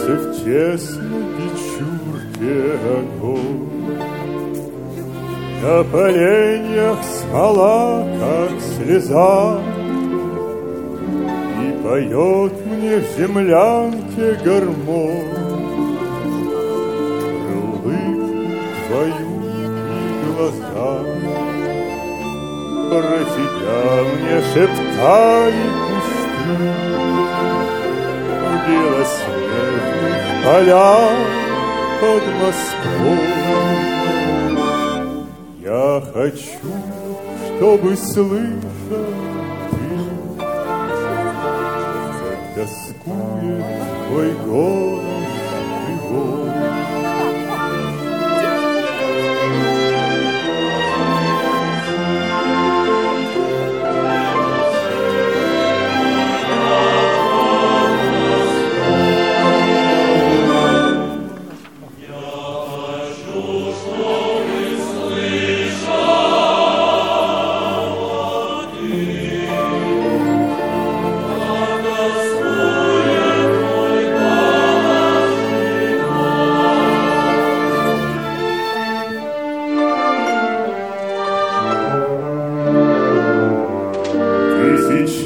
Греется в тесной печурке огонь. На поленьях смола, как слеза, И поет мне в землянке гармонь. Про твою и глаза, Про тебя мне шептали кусты белоснежных полях под Москвой. Я хочу, чтобы слышал ты, Как тоскует твой голос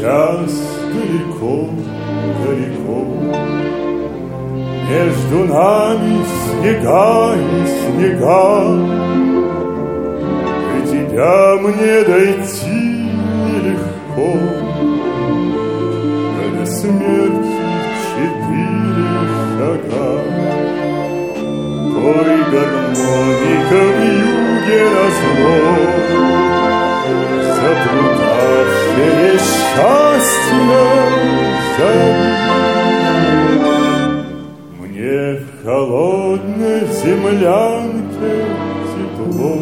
сейчас далеко, далеко. Между нами снега и снега. И тебя мне дойти нелегко. А до смерти четыре шага. Ой, гармоника в юге назло зови. Мне в холодной землянке тепло